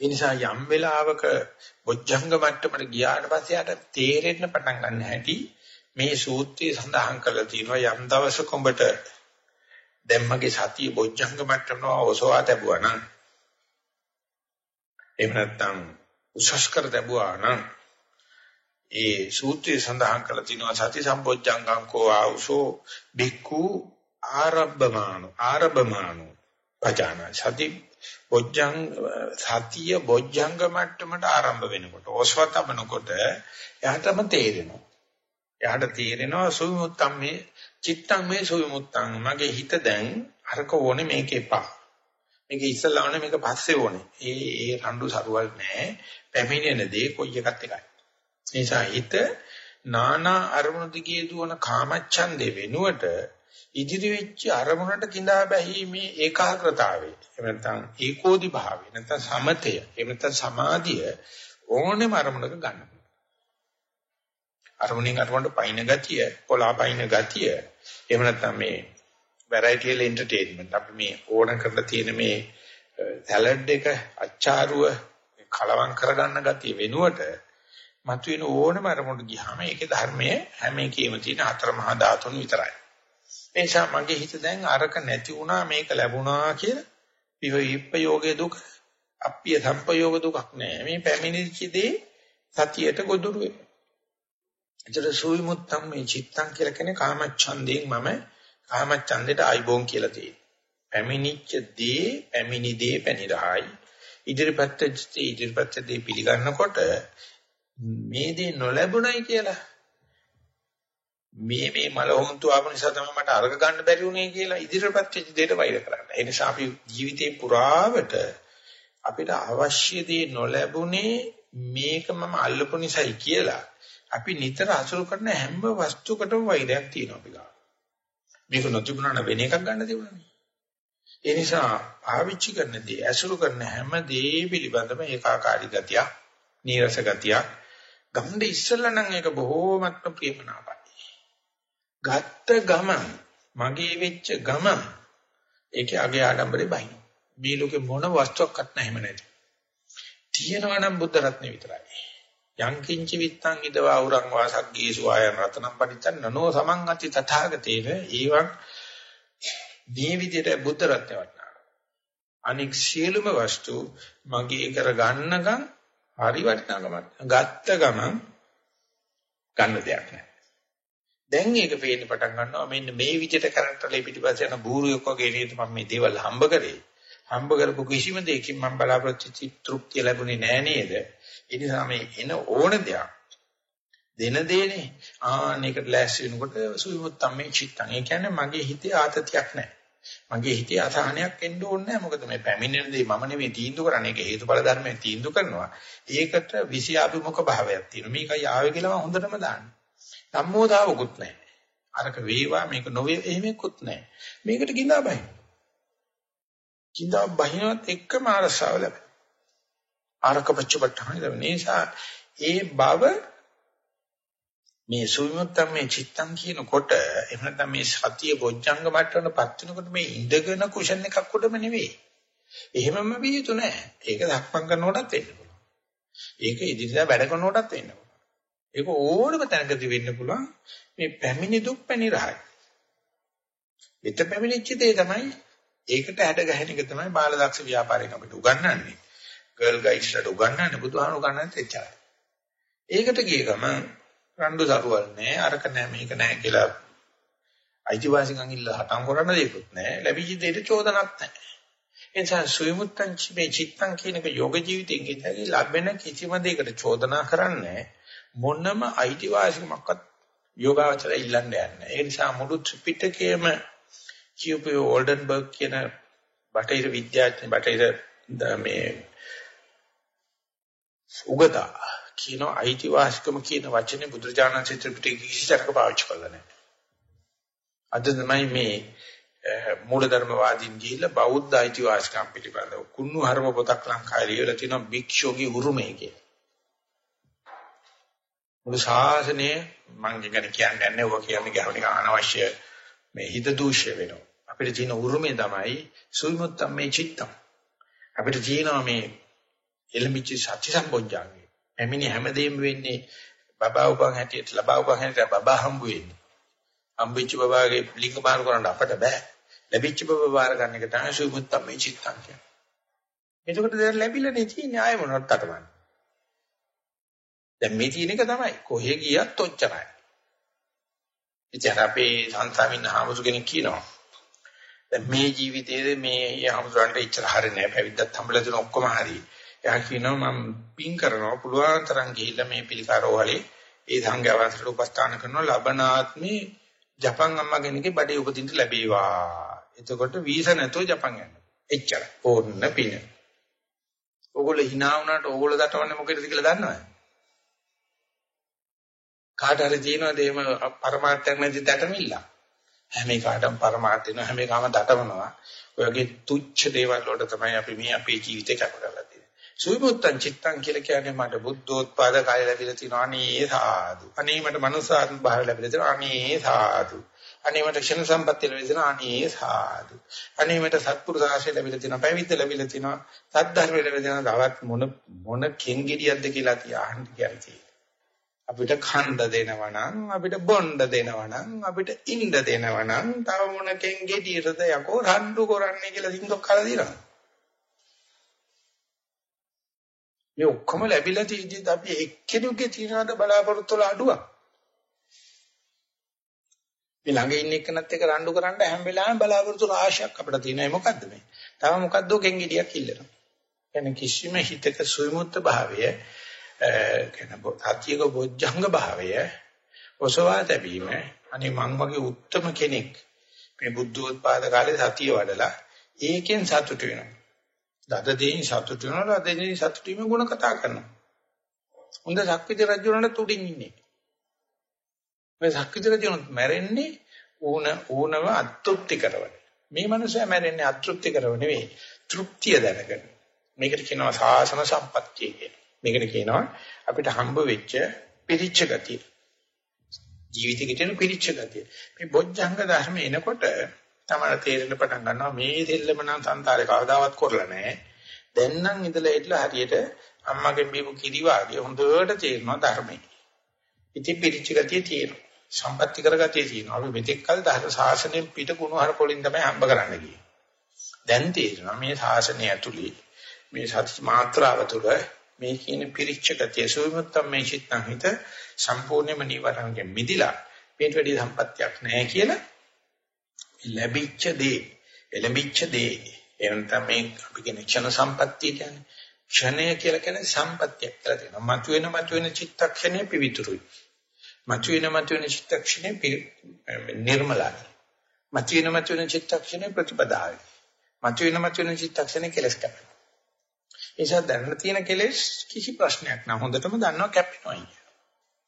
ඒ නිසා යම් වෙලාවක බොජ්ජංග මට්ටමට ගියාට පස්සේ යාට තේරෙන්න පටන් ගන්න හැටි මේ සූත්‍රයේ සඳහන් කරලා තියෙනවා. යම් දවසක උඹට දැම්මගේ සතිය බොජ්ජංග මට්ටමන ඔසවා තැබුවා නම් එහෙම නැත්නම් උසස් කර තැබුවා නම් ඒ සූත්‍රයේ සඳහන් කරලා තිනවා සති සම්බොජ්ජංගං කෝ ආවුසෝ බික්ඛු ආරබ්බමානු ආරබ්බමානු පජාන සති බොජ්ජං සතිය බොජ්ජංග මට්ටමට ආරම්භ වෙනකොට ඕස්වතමනකොට එයාටම තේරෙනවා. එයාට තේරෙනවා සුවිමුත්තම් මේ චිත්තම් මේ සුවිමුත්තම් මගේ හිත දැන් අරක ඕනේ මේක එපා මේක ඉස්සලා ඕනේ මේක පස්සේ ඕනේ. ඒ ඒ රණ්ඩු සරුවල් නැහැ පැමිණෙන දේ කොයි එකත් එකයි. නිසා හිත නානා අරමුණු දිගේ දුවන කාමච්ඡන්දේ වෙනුවට ඉදිරි වෙච්ච අරමුණට கிඳා බැහිමේ ඒකාග්‍රතාවය. එහෙම නැත්නම් ඒකෝදි භාවය නැත්නම් සමතය එහෙම නැත්නම් සමාධිය ඕනෙම අරමුණක ගන්න අරමුණෙන් අරමුණට පයින් ගතිය කොලා පයින් ගතිය එහෙම නැත්නම් මේ වැරයිටිල් එන්ටර්ටේන්මන්ට් අපි මේ ඕන කරලා තියෙන මේ සැලඩ් එක අච්චාරුව කලවම් කරගන්න ගතිය වෙනුවට මතුවෙන ඕනම අරමුණට ගියාම ඒකේ ධර්මයේ හැම එකේම තියෙන හතර මහා ධාතුන් විතරයි. ඒ නිසා මගේ හිත දැන් අරක නැති වුණා මේක ලැබුණා කියලා විවිප්පයෝගයේ දුක අප්පිය සම්පයෝග දුකක් නෑ. මේ පැමිණිච්ච දේ සතියට ගොදුරු වෙනවා. ඒතර සුවිමුත්තම් මේ චිත්තං කියලා කියන්නේ කාමච්ඡන්දයෙන් මම කාමච්ඡන්දයට ආයිබෝන් කියලා තියෙනවා. පැමිණිච්ච දේ පැමිණි දේ පැනිරහයි. ඉදිරිපත් ඉදිරිපත් දේ පිළිගන්නකොට මේ දේ නොලැබුණයි කියලා මේ මේ මල හොන්තු ආපු නිසා තමයි මට අර්ග ගන්න බැරි වුණේ කියලා ඉදිරියපත් වෙච්ච දෙයට වෛර කරන්න. ඒ නිසා අපි ජීවිතේ පුරාවට අපිට අවශ්‍ය දේ නොලැබුණේ මේක මම අල්ලපු නිසායි කියලා අපි නිතර අසුරු කරන හැම වස්තුවකටම වෛරයක් තියෙනවා අපි ගාව. මේක නොතිබුණා නම් වෙන එකක් ගන්න තිබුණානේ. ඒ නිසා පාවිච්චි කරන දේ අසුරු කරන හැම දේ පිළිබඳව ඒකාකාරී ගතියක්, නීරස ගතියක් ගන්න ඉස්සෙල්ලා නම් ඒක බොහෝමත්ම ප්‍රියමනාපයි. ගත්ත ගමන් මගේ වෙච්ච ගමන් ඒකේ අගේ ආඩම්බරේ බහින. මේ ලෝකේ මොන වස්තුවක්වත් නැහැම නැති. තියෙනවා නම් බුද්ධ රත්නේ විතරයි. යං කිංචි විත්තං ඉදවා උරං වාසග්ගේසු ආයන රතනම් පරිත්තන් නනෝ සමං අති තථාගතේන ඒවං මේ විදිහට බුද්ධ රත්නේ වටනවා. අනික් සියලුම වස්තු මගේ කර ගන්නකම් හරි වටිනාකමක්. ගත්ත ගමන් ගන්න දෙයක් නැහැ. දැන් ඒක පේන්න පටන් ගන්නවා මෙන්න මේ විදිහට කරන්ටලේ පිටිපස්ස යන බූරුවෙක් වගේ නේද මම මේ දේවල් හම්බ කරේ. හම්බ කරපු කිසිම දෙයකින් මම බලාපොරොත්තු තෘප්තිය ලැබුණේ නෑ නේද? ඒ නිසා මේ එන ඕන දෙයක් දෙන දෙනේ ආන්නයකට ලෑස්ති වෙනකොට සුවිමුත්තම් මේ චිත්තං. ඒ කියන්නේ මගේ හිතේ ආතතියක් නැහැ. මගේ හිතේ අසහනයක් එන්න ඕනේ නැහැ. මොකද මේ පැමිණෙන දේ මම නෙමෙයි තීන්දුව කරන්නේ. ඒක හේතුඵල ධර්මයෙන් තීන්දුව කරනවා. ඒකට විෂයාභිමුඛ භාවයක් තියෙනවා. මේකයි ආවේ කියලා මම හොඳටම දාන්නේ. සම්මෝධාවකුත් නැහැ. අරක වේවා මේක නොවේ එහෙමකුත් නැහැ. මේකට ගිනා බයි. කිඳා බහිනවත් එක්කම අරසාව ලැබෙනවා. ආරක පච්චපට්ඨාන ලැබෙන නිසා ඒ බව මේ සුවිමුත්තම් මේ චිත්තං කියනකොට එහෙම නැත්නම් මේ සතිය බොජ්ජංග මට්ටමටපත් වෙනකොට මේ ඉඳගෙන කුෂන් එකක් උඩම නෙවෙයි. එහෙමම විය යුතු නෑ. ඒක දක්පම් කරනකොටත් වෙන්න පුළුවන්. ඒක ඉදිරියට වැඩ කරනකොටත් වෙන්න පුළුවන්. ඒක ඕනම තැනකදී වෙන්න පුළුවන්. මේ පැමිණි දුක් පැනිරහයි. විත පැමිණිච්ච දේ තමයි ඒකට හැඩ ගැහෙන එක තමයි බාලදක්ෂ ව්‍යාපාරයෙන් අපිට උගන්වන්නේ. ගර්ල් ගයිඩ්ස්ට උගන්වන්නේ බුදුහාමුදුරු උගන්වන්නේ එච්චරයි. ඒකට ගිය ගමන් රණ්ඩු සරුවල් නෑ අරක නෑ මේක නෑ කියලා අයිතිවාසිකම් ඉල්ල හටම් කරන්න දෙයක්වත් නෑ ලැබිච්ච දෙයට චෝදනක් නෑ ඒ නිසා සුවිමුත්තං මේ චිත්තං කියන එක යෝග ජීවිතයෙන් ඉඳලා ලැබෙන කිසිම දෙයකට චෝදනා කරන්නේ මොනම අයිතිවාසිකමක්වත් යෝගාවචරය ඉල්ලන්න යන්නේ ඒ නිසා මුළු ත්‍රිපිටකයේම කියූපේ ඕල්ඩන්බර්ග් කියන බටහිර විද්‍යාඥ බටහිර මේ උගතා කියන අයිතිවාසිකම කියන වචනේ බුදුරජාණන් ත්‍රිපිටකයේ කිසිසරක පාවිච්චි කරලා නැහැ. අද තමයි මේ මූලධර්මවාදීන් ගිහිල්ලා බෞද්ධ අයිතිවාසිකම් පිළිබඳව කුණු හරම පොතක් ලංකාවේ ලියලා තියෙනවා භික්ෂුවගේ උරුමය කියලා. මුළු ශාසනය මම ගැන කියන්නේ නැහැ ඔය කියන්නේ ගහන එක අනවශ්‍ය මේ හිත දූෂ්‍ය වෙනවා. අපිට තියෙන උරුමය තමයි සුවිමුත්තම් මේ චිත්තම්. අපිට තියෙනවා මේ එළමිච්ච සත්‍ය සම්බොජ්ජංගේ. එමිනි හැමදේම වෙන්නේ බබා උපන් හැටියට ලබා උපන් හැටියට බබා හම්බ වෙන්නේ. හම්බෙච්ච බබාගේ ලිංග මාරු කරන්න අපට බෑ. ලැබිච්ච බබා බාර ගන්න එක තමයි සුමුත්තම් මේ චිත්තං කියන්නේ. එතකොට දැන් ලැබිලා නේ තියෙන්නේ ආයෙ මොනවත් අතමන්න. දැන් මේ තියෙන එක තමයි කොහෙ ගියත් ඔච්චරයි. ඉතින් අපේ සංසාමින්න හාමුදුර කෙනෙක් කියනවා. දැන් මේ ජීවිතයේ මේ හාමුදුරන්ට ඉච්චර හරිනේ පැවිද්දත් හම්බලා දෙන ඔක්කොම හරි. එයා කියනවා මම පින් කරනවා පුළුවන් තරම් ගිහිල්ලා මේ පිළිකාරෝහලේ ඒ සංඝයා වහන්සේට උපස්ථාන කරනවා ලබනාත්මේ ජපන් අම්මා කෙනෙක්ගේ බඩේ උපදින්න ලැබේවා. එතකොට වීසා නැතුව ජපන් යන්න. එච්චර. ඕන්න පින. ඕගොල්ලෝ hina වුණාට ඕගොල්ලෝ දටවන්නේ මොකේද කියලා දන්නවද? කාට හරි තියෙනවද එහෙම පරමාර්ථයක් නැති දඩමිල්ල? හැම එකටම පරමාර්ථ වෙනවා හැම එකම දඩවනවා. ඔය වගේ තුච්ච දේවල් වලට තමයි අපි මේ අපේ ජීවිතේ කැප කරලා තියෙන්නේ. සුවිමුත්තං චිත්තං කියලා කියන්නේ මට බුද්ධෝත්පාද කාය ලැබිලා තියෙනවා අනේ සාදු. අනේ මට මනුසාත්ම භාවය ලැබිලා තියෙනවා අනේ සාදු. අනේ මට ක්ෂණ සම්පත්තිය ලැබිලා තියෙනවා අනේ සාදු. අනේ මට සත්පුරුෂ ආශ්‍රය ලැබිලා තියෙනවා පැවිද්ද ලැබිලා තියෙනවා සද්ධර්ම ලැබිලා තියෙනවා තවත් මොන මොන කෙන්ගිරියක්ද කියලා තියාහන්න කියන්නේ. අපිට ඛණ්ඩ දෙනවා නම් අපිට බොණ්ඩ දෙනවා නම් අපිට ඉන්න දෙනවා නම් තව මොන කෙන්ගෙඩියටද යකෝ රණ්ඩු කරන්නේ කියලා සිංහක් කලා දිනවා. මේ ඔක්කොම ලැබිලා තියෙද්දි අපි එක්කෙනෙකුගේ තියනවාද බලාපොරොත්තු වල අඩුවක්. මේ ළඟ ඉන්න එක්කනත් එක්ක රණ්ඩු කරන්න හැම වෙලාවෙම බලාපොරොත්තු රාශියක් අපිට තියෙනවා. ඒ මොකද්ද මේ? තව මොකද්ද කෙන්ගිඩියක් ඉල්ලනවා. කියන්නේ කිසිම හිතක සුවිමුත්ත භාවය කියන සත්‍යක බොජ්ජංග භාවය ඔසවා තැබීම අනේ මං වගේ උත්තරම කෙනෙක් මේ බුද්ධෝත්පාද කාලේ සතිය වඩලා ඒකෙන් සතුට වෙනවා. දද දෙයින් සතුටු වෙනවා දද දෙයින් සතුටු වීම ගුණ කතා කරනවා. හොඳ ශක්විති රජුණට තුඩින් ඉන්නේ. මේ ශක්විති රජුණත් මැරෙන්නේ ඌන ඌනව අතෘප්ති කරවන. මේ මනුස්සයා මැරෙන්නේ අතෘප්ති කරව නෙවෙයි තෘප්තිය දැනගෙන. මේකට කියනවා සාසන සම්පත්තිය කියලා. මේකට කියනවා අපිට හම්බ වෙච්ච පිරිච්ච ගතිය. ජීවිතේ කියන පිරිච්ච ගතිය. මේ බොජ්ජංග ධර්ම එනකොට තමයි තේරෙන්න පටන් ගන්නවා මේ දෙල්ලම නම් සංසාරේ කවදාවත් කරලා නැහැ. දැන් නම් ඉඳලා හිටලා හරියට අම්මගෙන් බීපු කිරි වාගේ හොඳට තේරෙනවා ධර්මයේ. ඉති පිරිච්ච ගතිය තියෙනවා. සම්පත්‍ති කරගතිය තියෙනවා. අපි මෙතෙක් කල ධර්ම ශාසනයෙන් පිට කුණු හර පොලින් තමයි හම්බ කරන්න ගියේ. දැන් තේරෙනවා මේ ශාසනය ඇතුළේ මේ සත්‍ය මාත්‍රාව තුළ මේ කියන පිරිච්ච ගතිය. සුවිමුත්තම් මේ චිත්තං හිත සම්පූර්ණයෙන්ම නිවරණයෙන් මිදිලා මේට වැඩි සම්පත්‍යක් නැහැ කියලා ලැබිච්ච දේ. එළඹිච්ච දේ. එහෙනම් තමයි අපි කියන ක්ෂණ සම්පත්තිය කියන්නේ. ක්ෂණය කියලා කියන්නේ සම්පත්තියක් කියලා තියෙනවා. මතුවෙන මතුවෙන චිත්තක්ෂණය පිවිතුරුයි. මතුවෙන මතුවෙන චිත්තක්ෂණය නිර්මලයි. මතුවෙන මතුවෙන චිත්තක්ෂණය ප්‍රතිපදාවයි මතුවෙන මතුවෙන චිත්තක්ෂණය කෙලස් කැපෙනවා ඒසත් දැනන තියෙන කෙලස් කිසි ප්‍රශ්නයක් නෑ හොඳටම දන්නවා කැපෙනවා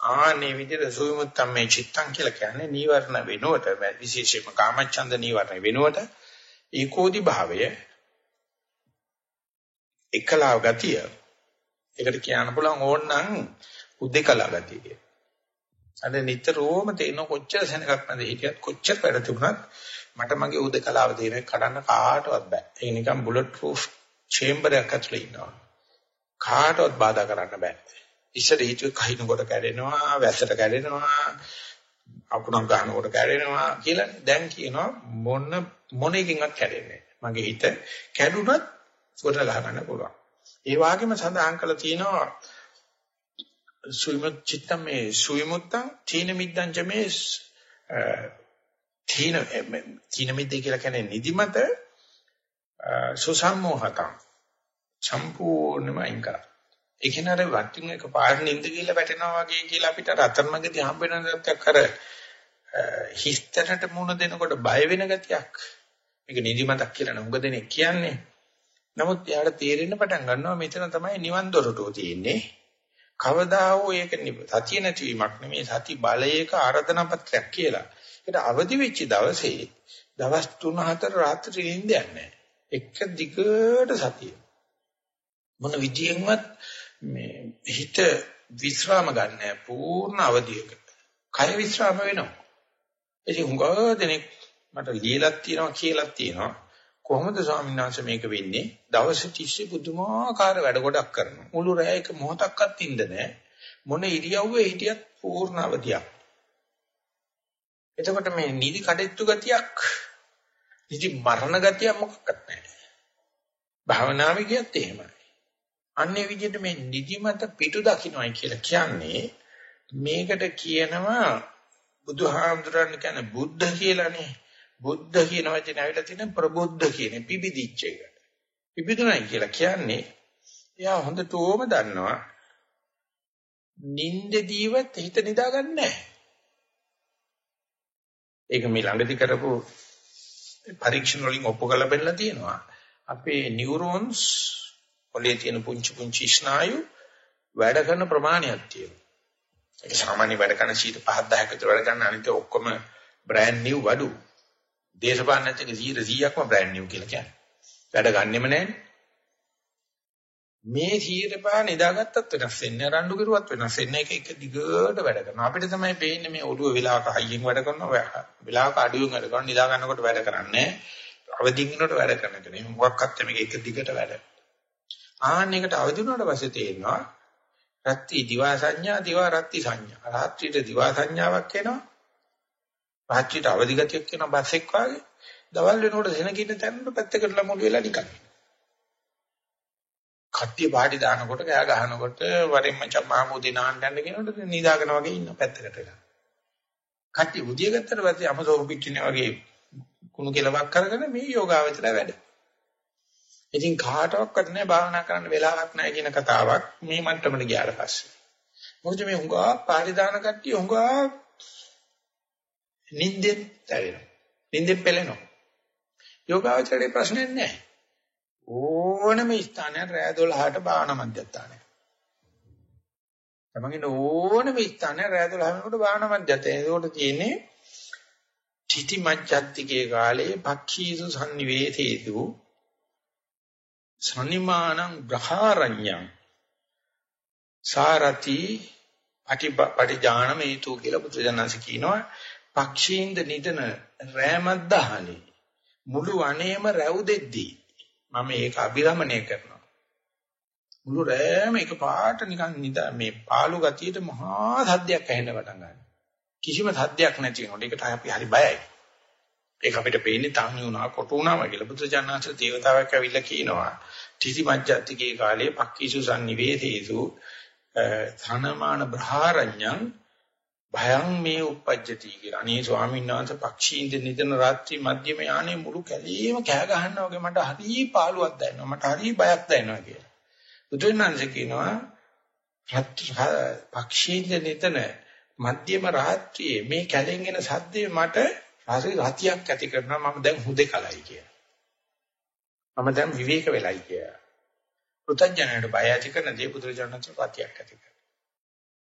ආනේ විදිහට සුවිමුත්තම් මේ චිත්තං කියලා කියන්නේ නීවරණ වෙනුවට විශේෂයෙන්ම කාමච්ඡන්ද නීවරණ වෙනුවට ඒකෝදි භාවය එකලාව ගතිය ඒකට කියන්න පුළුවන් ඕනනම් උද්දේකලා ගතිය කියලා. අද නිතරම තේන කොච්චර සෙනගක් නැද හිටියත් කොච්චර වැඩ තිබුණත් මට මගේ උද්දේකලාව දෙන කඩන්න කාටවත් බෑ. ඒක නිකන් බුලට් ප්‍රූෆ් චේම්බර් එකක් ඇතුලේ ඉන්නවා. කාටවත් බාධා කරන්න බෑ. ඉස්සර හිතුවේ කහිනකොට කැඩෙනවා, වැස්සට කැඩෙනවා, අකුණක් ගන්නකොට කැඩෙනවා කියලා දැන් කියනවා මොන මොන එකකින්වත් කැඩෙන්නේ මගේ හිත කැඩුනත් ගොඩ ගහ ගන්න පුළුවන්. ඒ වගේම සඳහන් කරලා තියෙනවා සුවිමුත් චිත්තම් මේ සුවිමුත්තං තීන මිද්දං ච මේ තීන තීන මිද්ද කියලා කියන්නේ නිදිමත සුසම්මෝහතං සම්පූර්ණයෙන්ම අයින් කරා. ඒ කියන්නේ අර වටින් එක පාර නින්ද කියලා වැටෙනවා වගේ කියලා අපිට රතරමගදී හම්බ වෙන දත්තක් අර හිස්තරට මුණ දෙනකොට බය වෙන ගතියක්. මේක නිදිමතක් කියලා නුඟ දෙනෙක් කියන්නේ. නමුත් යාට තේරෙන්න පටන් ගන්නවා මෙතන තමයි නිවන් දොරටුව තියෙන්නේ. කවදා හෝ ඒක සතිය නැතිවීමක් නෙමෙයි සති බලයක ආරාධනා පත්‍රයක් කියලා. ඒකට අවදි වෙච්ච දවසේ දවස් 3-4 රාත්‍රියේ ඉඳන්නේ නැහැ. එක දිගට සතිය. මොන විදියෙන්වත් මේ හිත විස්්‍රාම ගන්න පූර්ණ අවධියක. කය විස්්‍රාම වෙනවා. ඉතින් හුඟා දෙනෙක් මට ලියලක් තියෙනවා කියලාක් තියෙනවා. කොහොමද ස්වාමීන් වහන්සේ මේක වෙන්නේ? දවස් 30 පුදුමාකාර වැඩ ගොඩක් කරනවා. මුළු රැය එක මොහොතක්වත් ඉඳ නැහැ. මොන ඉරියව්වේ හිටියත් පූර්ණ අවදියක්. එතකොට මේ නිදි කඩਿੱතු ගතියක්, නිදි මරණ ගතියක් මොකක්වත් නැහැ. භාවනාවේ කියත් එහෙමයි. අන්නේ විදිහට මේ නිදිමත පිටු දකින්නයි කියලා කියන්නේ මේකට කියනවා බුදුහාමුදුරන් කියන්නේ බුද්ධ කියලානේ. බුද්ධ කියන වචනේ ඇවිල්ලා තියෙන ප්‍රබුද්ධ කියන්නේ පිබිදිච්ච එක. පිබිදුණයි කියලා කියන්නේ එයා හොඳටම දන්නවා නින්දදීවත් හිත නිදාගන්නේ නැහැ. ඒක මේ ළඟදී කරපු පරීක්ෂණ වලින් ඔප්පු කරලා බෙන්නලා තියෙනවා. අපේ නියුරෝන්ස් ඔලේ තියෙන පුංචි පුංචි ස්නායු වැඩ කරන ප්‍රමාණයක් තියෙනවා. ඒක සාමාන්‍ය වැඩ කරන 5 10ක විතර වැඩ කරන අනිත් ඔක්කොම බ්‍රෑන්ඩ් නිව් වඩු. දේශපාලනත් එක 100%ක්ම බ්‍රෑන්ඩ් නිව් කියලා කියන්නේ. වැඩ ගන්නෙම නැහැ. මේ 100% නිදාගත්තත් වෙනස් වෙන්නේ රණ්ඩු කරුවත් වෙනස් වෙන්නේ එක එක දිගට වැඩ කරනවා. අපිට තමයි පේන්නේ මේ ඔළුව වෙලාවක හයියෙන් වැඩ කරනවා, වෙලාවක අඩුවෙන් වැඩ කරනවා, නිදා ගන්නකොට වැඩ කරන්නේ. අවදිින් ඉන්නකොට වැඩ කරන කෙනෙක්. මොකක්වත් මේක එක දිගට වැඩ. ආන්න එකට අවදි වුණාට පස්සේ තේරෙනවා රත්ති දිවා සංඥා දිවා රත්ති සංඥා. රාත්‍රියට දිවා සංඥාවක් එනවා. රාත්‍රියට අවදි ගතියක් එනවා බස් එක් වාගේ. දවල් වෙනකොට සෙනගින්න තැනට පැත්තකට ලමුළු වෙලා නිකන්. කට්ටිය පාටි දානකොට කෑ ගහනකොට වරින් මචං මහමුදී නාන්න යන්න කියනකොට නිදාගෙන වගේ ඉන්න පැත්තකට වෙලා. කට්ටිය බුදිය ගත්තට පස්සේ අමසෝ පිටිනේ වගේ කුණු කෙලවක් කරගෙන මේ යෝගාවචර වැඩ. ඉතින් කාටවත් නැහැ භාවනා කරන්න වෙලාවක් නැහැ කියන කතාවක් මේ මට්ටමට ගියාට පස්සේ. මොකද මේ හුඟා පාරිදාන කට්ටිය හුඟා නින්දෙන් තැවෙනවා. නින්දෙන් පෙළෙනවා. යෝගාවචරයේ ප්‍රශ්නයක් නැහැ. ඕනම ස්ථානයක් රෑ 12ට භාවනා මධ්‍යස්ථානය. තමන්ගේ ඕනම ස්ථානයක් රෑ 12 වෙනකොට භාවනා මධ්‍යස්ථානය. ඒකට තියෙන්නේ තිති මජ්ජත්තිකේ කාලේ පක්ඛීසු sannivedhetu සනිමානං බ්‍රහාරඤ්ඤං සාරති පටිජානමේතු කියලා බුදුජානක කියනවා පක්ෂීන්ද නිදන රෑමද්දහනේ මුළු වනේම රැව් දෙද්දී මම ඒක අභිරමණය කරනවා. මුළු රෑම එක පාට නිකන් නිදා මේ පාළු ගතියට මහා සද්දයක් ඇහෙන්න පටන් ගන්නවා. කිසිම සද්දයක් නැති වෙනකොට ඒකට අපි හරි බයයි. ඒක අපිට පේන්නේ තන්නේ වුණා කොට වුණාම කියලා බුදුචානන්සේ දේවතාවක් ඇවිල්ලා කියනවා තිසි මජ්ජත්තිකේ කාලේ පක්කීසු sannivedhesu ධනමාන බ්‍රහාරඤ්ඤං භයං මේ උපජ්ජති කියලා. අනේ ස්වාමීන් වහන්සේ පක්ෂීන්ද නිදන රාත්‍රී මධ්‍යම යානේ මුළු කැලේම කෑ ගහනවා වගේ මට හරි පාළුවක් දැනෙනවා. මට හරි බයක් දැනෙනවා කියලා. බුදුන්වහන්සේ කියනවා පක්ෂීන්ද නිදන මධ්‍යම රාත්‍රියේ මේ කැලෙන් එන සද්දේ මට හරි රතියක් ඇති කරනවා මම දැන් හුදේකලයි කියලා. මම දැන් විවේක වෙලයි කියලා. පෘථජනයට බය ඇති කරන දේ පුදුරජනන්ත රතියක් ඇති කරනවා.